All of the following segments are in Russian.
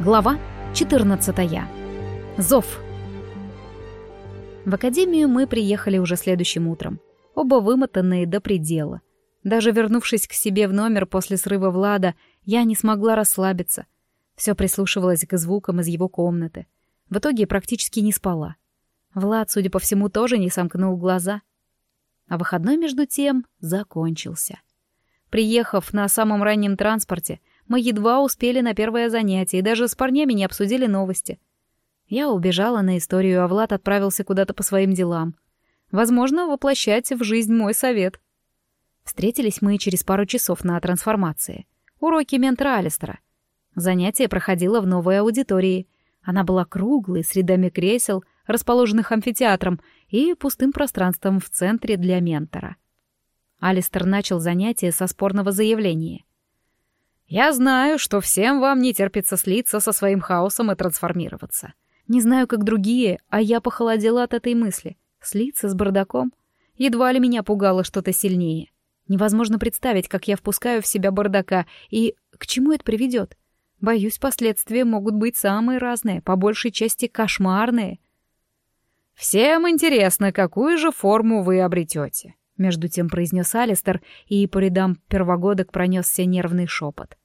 Глава 14. Зов. В академию мы приехали уже следующим утром. Оба вымотанные до предела. Даже вернувшись к себе в номер после срыва Влада, я не смогла расслабиться. Все прислушивалось к звукам из его комнаты. В итоге практически не спала. Влад, судя по всему, тоже не сомкнул глаза. А выходной, между тем, закончился. Приехав на самом раннем транспорте, мы едва успели на первое занятие и даже с парнями не обсудили новости. Я убежала на историю, а Влад отправился куда-то по своим делам. Возможно, воплощать в жизнь мой совет. Встретились мы через пару часов на трансформации. Уроки ментора Алистера. Занятие проходило в новой аудитории. Она была круглой, с рядами кресел, расположенных амфитеатром, и пустым пространством в центре для ментора. Алистер начал занятие со спорного заявления. Я знаю, что всем вам не терпится слиться со своим хаосом и трансформироваться. Не знаю, как другие, а я похолодела от этой мысли. Слиться с бардаком? Едва ли меня пугало что-то сильнее. Невозможно представить, как я впускаю в себя бардака, и к чему это приведет. Боюсь, последствия могут быть самые разные, по большей части кошмарные. «Всем интересно, какую же форму вы обретете», — между тем произнес Алистер, и по рядам первогодок пронесся нервный шепот.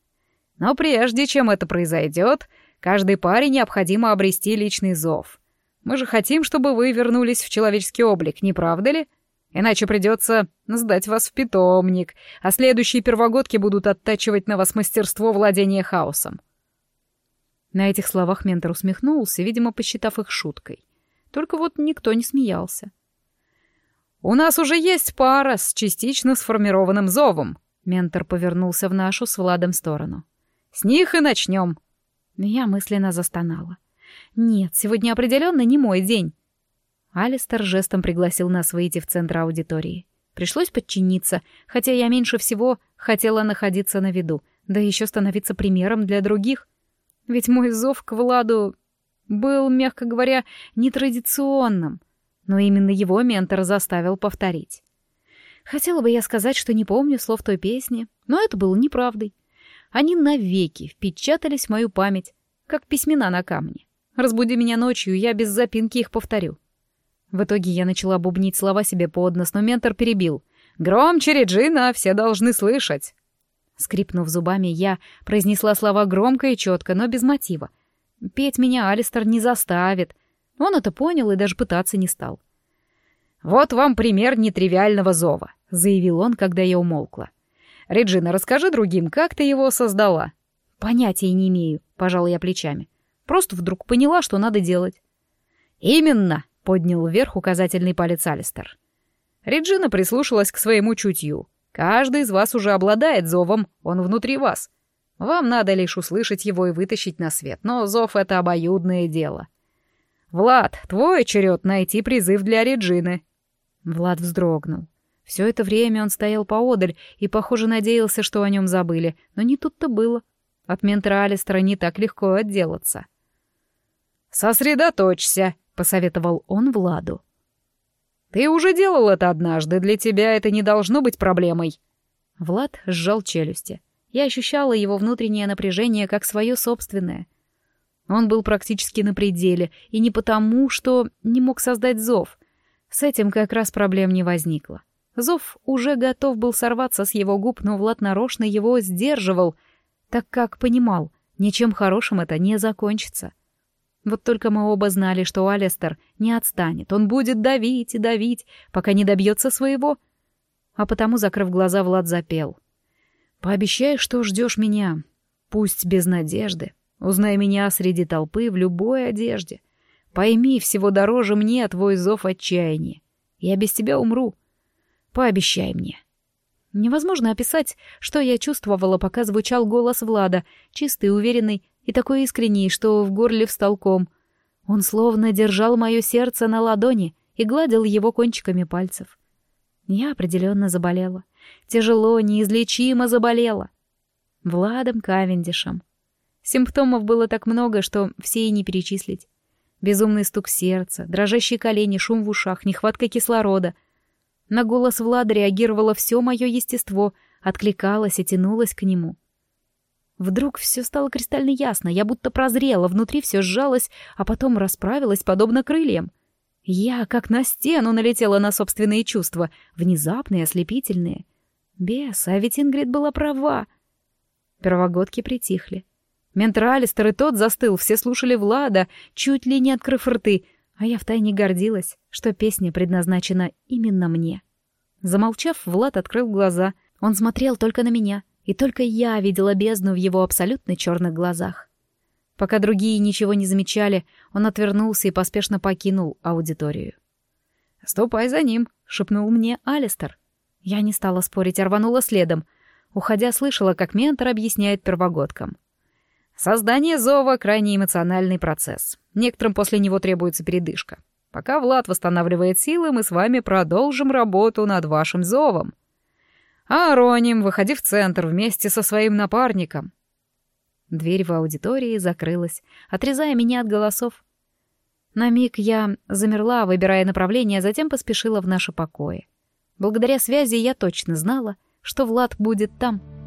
Но прежде чем это произойдет, каждой паре необходимо обрести личный зов. Мы же хотим, чтобы вы вернулись в человеческий облик, не правда ли? Иначе придется сдать вас в питомник, а следующие первогодки будут оттачивать на вас мастерство владения хаосом. На этих словах ментор усмехнулся, видимо, посчитав их шуткой. Только вот никто не смеялся. «У нас уже есть пара с частично сформированным зовом», — ментор повернулся в нашу с Владом сторону. С них и начнем. Я мысленно застонала. Нет, сегодня определенно не мой день. Алистер жестом пригласил нас выйти в центр аудитории. Пришлось подчиниться, хотя я меньше всего хотела находиться на виду, да еще становиться примером для других. Ведь мой зов к Владу был, мягко говоря, нетрадиционным, но именно его ментор заставил повторить. Хотела бы я сказать, что не помню слов той песни, но это было неправдой. Они навеки впечатались в мою память, как письмена на камне. Разбуди меня ночью, я без запинки их повторю. В итоге я начала бубнить слова себе под нос, но ментор перебил. «Громче, Реджина, все должны слышать!» Скрипнув зубами, я произнесла слова громко и четко, но без мотива. Петь меня Алистер не заставит. Он это понял и даже пытаться не стал. «Вот вам пример нетривиального зова», — заявил он, когда я умолкла. Реджина, расскажи другим, как ты его создала?» «Понятия не имею», — пожал я плечами. «Просто вдруг поняла, что надо делать». «Именно», — поднял вверх указательный палец Алистер. Реджина прислушалась к своему чутью. «Каждый из вас уже обладает зовом, он внутри вас. Вам надо лишь услышать его и вытащить на свет, но зов — это обоюдное дело. Влад, твой черед найти призыв для Реджины». Влад вздрогнул. Все это время он стоял поодаль и, похоже, надеялся, что о нем забыли, но не тут-то было. От ментора Алистера не так легко отделаться. «Сосредоточься», — посоветовал он Владу. «Ты уже делал это однажды, для тебя это не должно быть проблемой». Влад сжал челюсти. Я ощущала его внутреннее напряжение как свое собственное. Он был практически на пределе, и не потому, что не мог создать зов. С этим как раз проблем не возникло. Зов уже готов был сорваться с его губ, но Влад нарочно его сдерживал, так как понимал, ничем хорошим это не закончится. Вот только мы оба знали, что Алистер не отстанет, он будет давить и давить, пока не добьется своего. А потому, закрыв глаза, Влад запел. «Пообещай, что ждешь меня, пусть без надежды, узнай меня среди толпы в любой одежде. Пойми, всего дороже мне твой зов отчаяния. Я без тебя умру, Пообещай мне». Невозможно описать, что я чувствовала, пока звучал голос Влада, чистый, уверенный и такой искренний, что в горле встал ком. Он словно держал мое сердце на ладони и гладил его кончиками пальцев. Я определенно заболела. Тяжело, неизлечимо заболела. Владом Кавендишем. Симптомов было так много, что все и не перечислить. Безумный стук сердца, дрожащие колени, шум в ушах, нехватка кислорода — на голос Влада реагировало все мое естество, откликалось и тянулось к нему. Вдруг все стало кристально ясно, я будто прозрела, внутри все сжалось, а потом расправилось, подобно крыльям. Я, как на стену, налетела на собственные чувства, внезапные, ослепительные. Бес, а ведь Ингрид была права. Первогодки притихли. Ментр Алистер и тот застыл, все слушали Влада, чуть ли не открыв рты, а я втайне гордилась, что песня предназначена именно мне. Замолчав, Влад открыл глаза. Он смотрел только на меня — и только я видела бездну в его абсолютно черных глазах. Пока другие ничего не замечали, он отвернулся и поспешно покинул аудиторию. «Ступай за ним», — шепнул мне Алистер. Я не стала спорить, а рванула следом. Уходя, слышала, как ментор объясняет первогодкам. «Создание зова — крайне эмоциональный процесс. Некоторым после него требуется передышка. Пока Влад восстанавливает силы, мы с вами продолжим работу над вашим зовом». Ароним, выходи в центр вместе со своим напарником. Дверь в аудитории закрылась, отрезая меня от голосов. На миг я замерла, выбирая направление, а затем поспешила в наши покои. Благодаря связи я точно знала, что Влад будет там.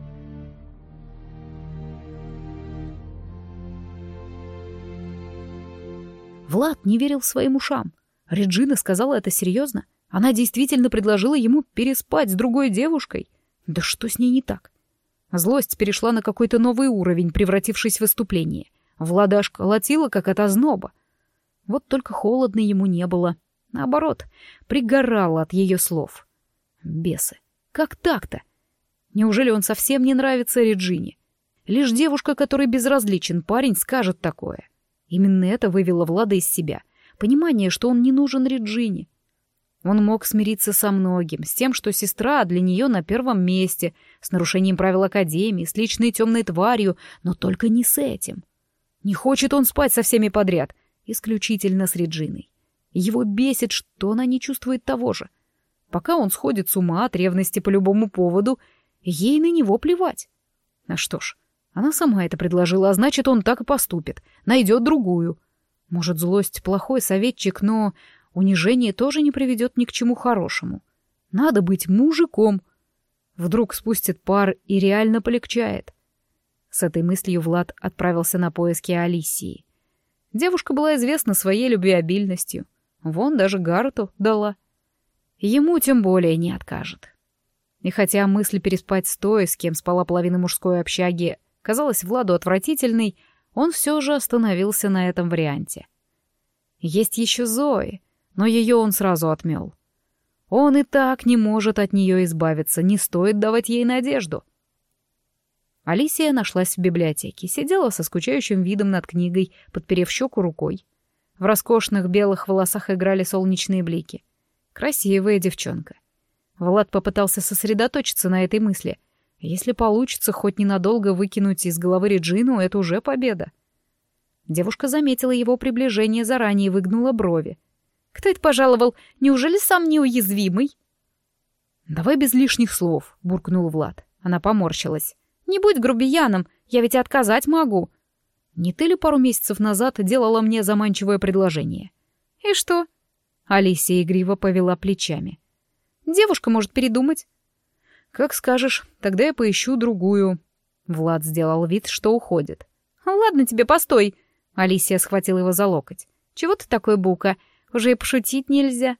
Влад не верил своим ушам. Реджина сказала это серьезно. Она действительно предложила ему переспать с другой девушкой. Да что с ней не так? Злость перешла на какой-то новый уровень, превратившись в выступление. Влада колотила, как от озноба. Вот только холодно ему не было. Наоборот, пригорало от ее слов. Бесы. Как так-то? Неужели он совсем не нравится Реджине? Лишь девушка, которой безразличен парень, скажет такое. Именно это вывело Влада из себя. Понимание, что он не нужен Реджине. Он мог смириться со многим, с тем, что сестра для нее на первом месте, с нарушением правил Академии, с личной темной тварью, но только не с этим. Не хочет он спать со всеми подряд, исключительно с Реджиной. Его бесит, что она не чувствует того же. Пока он сходит с ума от ревности по любому поводу, ей на него плевать. А что ж, она сама это предложила, а значит, он так и поступит, найдет другую. Может, злость плохой советчик, но Унижение тоже не приведет ни к чему хорошему. Надо быть мужиком. Вдруг спустит пар и реально полегчает. С этой мыслью Влад отправился на поиски Алисии. Девушка была известна своей любвеобильностью. Вон даже Гаруту дала. Ему тем более не откажет. И хотя мысль переспать с той, с кем спала половина мужской общаги, казалась Владу отвратительной, он все же остановился на этом варианте. Есть еще Зои, но ее он сразу отмел. Он и так не может от нее избавиться, не стоит давать ей надежду. Алисия нашлась в библиотеке, сидела со скучающим видом над книгой, подперев щеку рукой. В роскошных белых волосах играли солнечные блики. Красивая девчонка. Влад попытался сосредоточиться на этой мысли. Если получится хоть ненадолго выкинуть из головы Реджину, это уже победа. Девушка заметила его приближение заранее и выгнула брови. Кто это пожаловал? Неужели сам неуязвимый?» «Давай без лишних слов», — буркнул Влад. Она поморщилась. «Не будь грубияном, я ведь отказать могу». «Не ты ли пару месяцев назад делала мне заманчивое предложение?» «И что?» Алисия игриво повела плечами. «Девушка может передумать». «Как скажешь, тогда я поищу другую». Влад сделал вид, что уходит. «Ладно тебе, постой!» Алисия схватила его за локоть. «Чего ты такой, Бука? Уже и пошутить нельзя.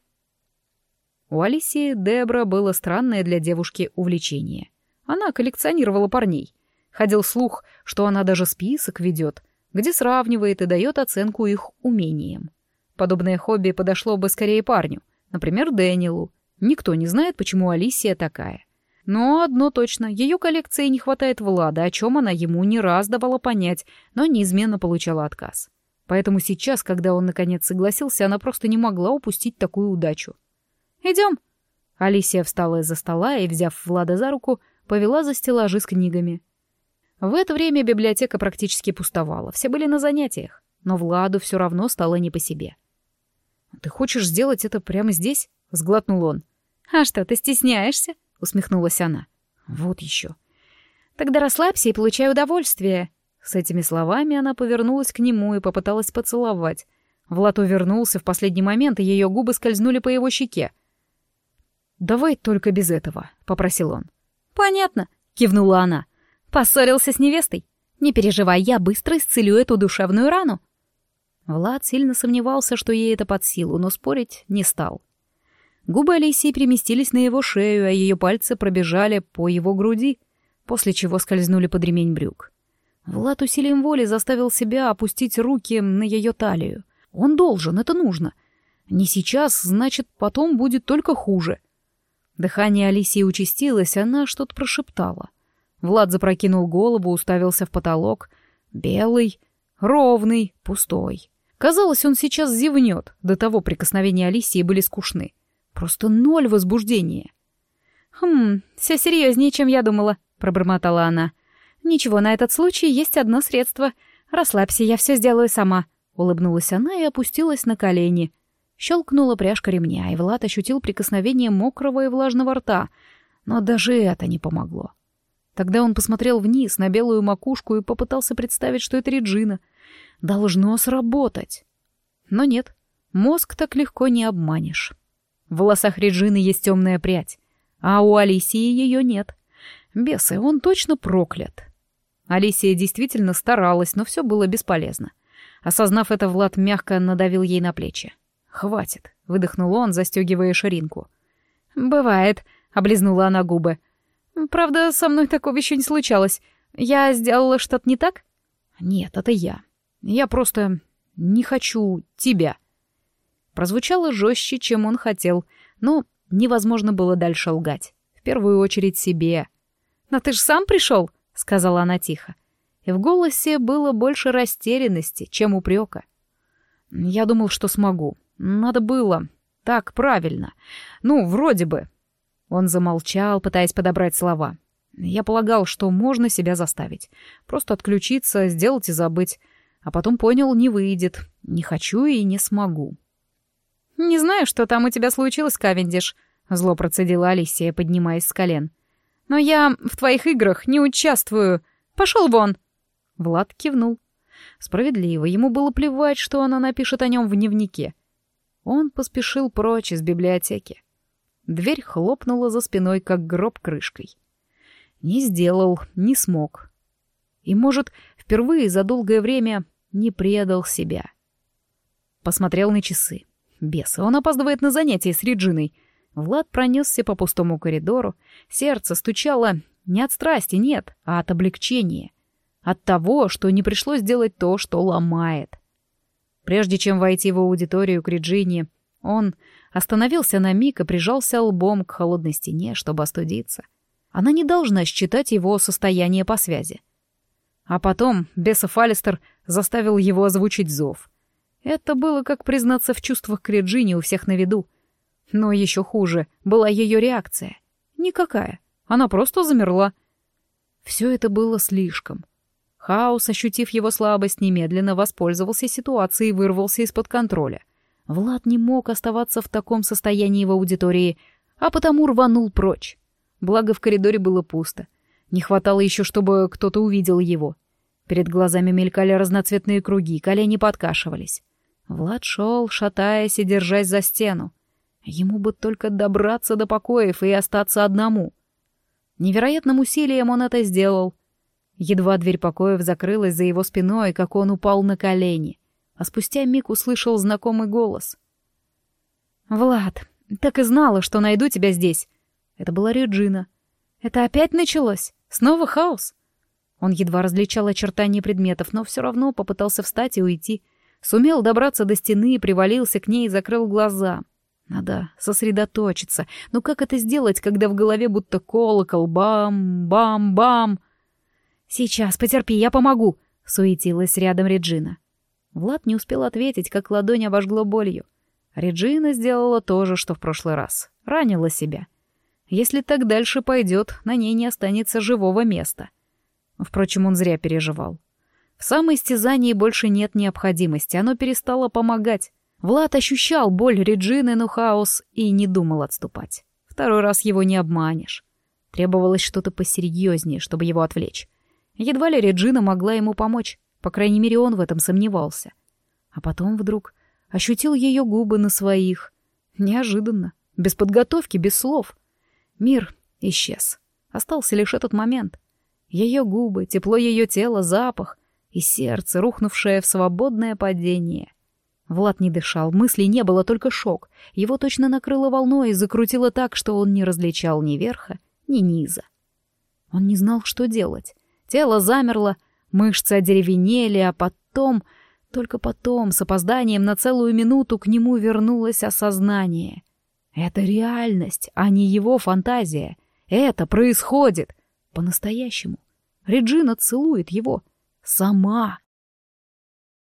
У Алисии Дебра было странное для девушки увлечение. Она коллекционировала парней. Ходил слух, что она даже список ведет, где сравнивает и дает оценку их умениям. Подобное хобби подошло бы скорее парню, например, Дэниелу. Никто не знает, почему Алисия такая. Но одно точно, ее коллекции не хватает Влада, о чем она ему не раз давала понять, но неизменно получала отказ. Поэтому сейчас, когда он наконец согласился, она просто не могла упустить такую удачу. «Идем!» Алисия встала из-за стола и, взяв Влада за руку, повела за стеллажи с книгами. В это время библиотека практически пустовала, все были на занятиях, но Владу все равно стало не по себе. «Ты хочешь сделать это прямо здесь?» — сглотнул он. «А что, ты стесняешься?» — усмехнулась она. «Вот еще». «Тогда расслабься и получай удовольствие», с этими словами она повернулась к нему и попыталась поцеловать. Влад увернулся в последний момент, и ее губы скользнули по его щеке. «Давай только без этого», — попросил он. «Понятно», — кивнула она. «Поссорился с невестой?» Не переживай, я быстро исцелю эту душевную рану. Влад сильно сомневался, что ей это под силу, но спорить не стал. Губы Алисии переместились на его шею, а ее пальцы пробежали по его груди, после чего скользнули под ремень брюк. Влад усилием воли заставил себя опустить руки на ее талию. Он должен, это нужно. Не сейчас, значит, потом будет только хуже. Дыхание Алисии участилось, она что-то прошептала. Влад запрокинул голову, уставился в потолок. Белый, ровный, пустой. Казалось, он сейчас зевнет. До того прикосновения Алисии были скучны. Просто ноль возбуждения. «Хм, все серьезнее, чем я думала», — пробормотала она. «Ничего, на этот случай есть одно средство. Расслабься, я все сделаю сама», — улыбнулась она и опустилась на колени. Щелкнула пряжка ремня, и Влад ощутил прикосновение мокрого и влажного рта, но даже это не помогло. Тогда он посмотрел вниз на белую макушку и попытался представить, что это Реджина. Должно сработать. Но нет, мозг так легко не обманешь. В волосах Реджины есть темная прядь, а у Алисии ее нет. Бесы, он точно проклят. Алисия действительно старалась, но все было бесполезно. Осознав это, Влад мягко надавил ей на плечи. «Хватит», — выдохнул он, застегивая ширинку. «Бывает», — облизнула она губы. «Правда, со мной такого еще не случалось. Я сделала что-то не так?» «Нет, это я. Я просто не хочу тебя». Прозвучало жестче, чем он хотел, но невозможно было дальше лгать. В первую очередь себе. «Но ты же сам пришел», — сказала она тихо. И в голосе было больше растерянности, чем упрека. «Я думал, что смогу. Надо было. Так, правильно. Ну, вроде бы». Он замолчал, пытаясь подобрать слова. Я полагал, что можно себя заставить. Просто отключиться, сделать и забыть. А потом понял, не выйдет. Не хочу и не смогу. «Не знаю, что там у тебя случилось, Кавендиш», — зло процедила Алисия, поднимаясь с колен. Но я в твоих играх не участвую. Пошел вон!» Влад кивнул. Справедливо, ему было плевать, что она напишет о нем в дневнике. Он поспешил прочь из библиотеки. Дверь хлопнула за спиной, как гроб крышкой. Не сделал, не смог. И, может, впервые за долгое время не предал себя. Посмотрел на часы. Бес, он опаздывает на занятия с Реджиной — Влад пронесся по пустому коридору. Сердце стучало не от страсти, нет, а от облегчения. От того, что не пришлось делать то, что ломает. Прежде чем войти в аудиторию к Реджине, он остановился на миг и прижался лбом к холодной стене, чтобы остудиться. Она не должна считать его состояние по связи. А потом бесов Алистер заставил его озвучить зов. Это было как признаться в чувствах к Реджине у всех на виду — но еще хуже была ее реакция. Никакая. Она просто замерла. Все это было слишком. Хаос, ощутив его слабость, немедленно воспользовался ситуацией и вырвался из-под контроля. Влад не мог оставаться в таком состоянии в аудитории, а потому рванул прочь. Благо в коридоре было пусто. Не хватало еще, чтобы кто-то увидел его. Перед глазами мелькали разноцветные круги, колени подкашивались. Влад шел, шатаясь и держась за стену. Ему бы только добраться до покоев и остаться одному. Невероятным усилием он это сделал. Едва дверь покоев закрылась за его спиной, как он упал на колени, а спустя миг услышал знакомый голос. «Влад, так и знала, что найду тебя здесь». Это была Реджина. «Это опять началось? Снова хаос?» Он едва различал очертания предметов, но все равно попытался встать и уйти. Сумел добраться до стены, привалился к ней и закрыл глаза. Надо сосредоточиться. Но как это сделать, когда в голове будто колокол? Бам-бам-бам! «Сейчас, потерпи, я помогу!» — суетилась рядом Реджина. Влад не успел ответить, как ладонь обожгло болью. Реджина сделала то же, что в прошлый раз. Ранила себя. Если так дальше пойдет, на ней не останется живого места. Впрочем, он зря переживал. В самоистязании больше нет необходимости, оно перестало помогать. Влад ощущал боль Реджины, но хаос и не думал отступать. Второй раз его не обманешь. Требовалось что-то посерьезнее, чтобы его отвлечь. Едва ли Реджина могла ему помочь, по крайней мере, он в этом сомневался. А потом вдруг ощутил ее губы на своих. Неожиданно, без подготовки, без слов. Мир исчез. Остался лишь этот момент. Ее губы, тепло ее тела, запах и сердце, рухнувшее в свободное падение. Влад не дышал, мыслей не было, только шок. Его точно накрыло волной и закрутило так, что он не различал ни верха, ни низа. Он не знал, что делать. Тело замерло, мышцы одеревенели, а потом, только потом, с опозданием на целую минуту к нему вернулось осознание. Это реальность, а не его фантазия. Это происходит. По-настоящему. Реджина целует его. Сама.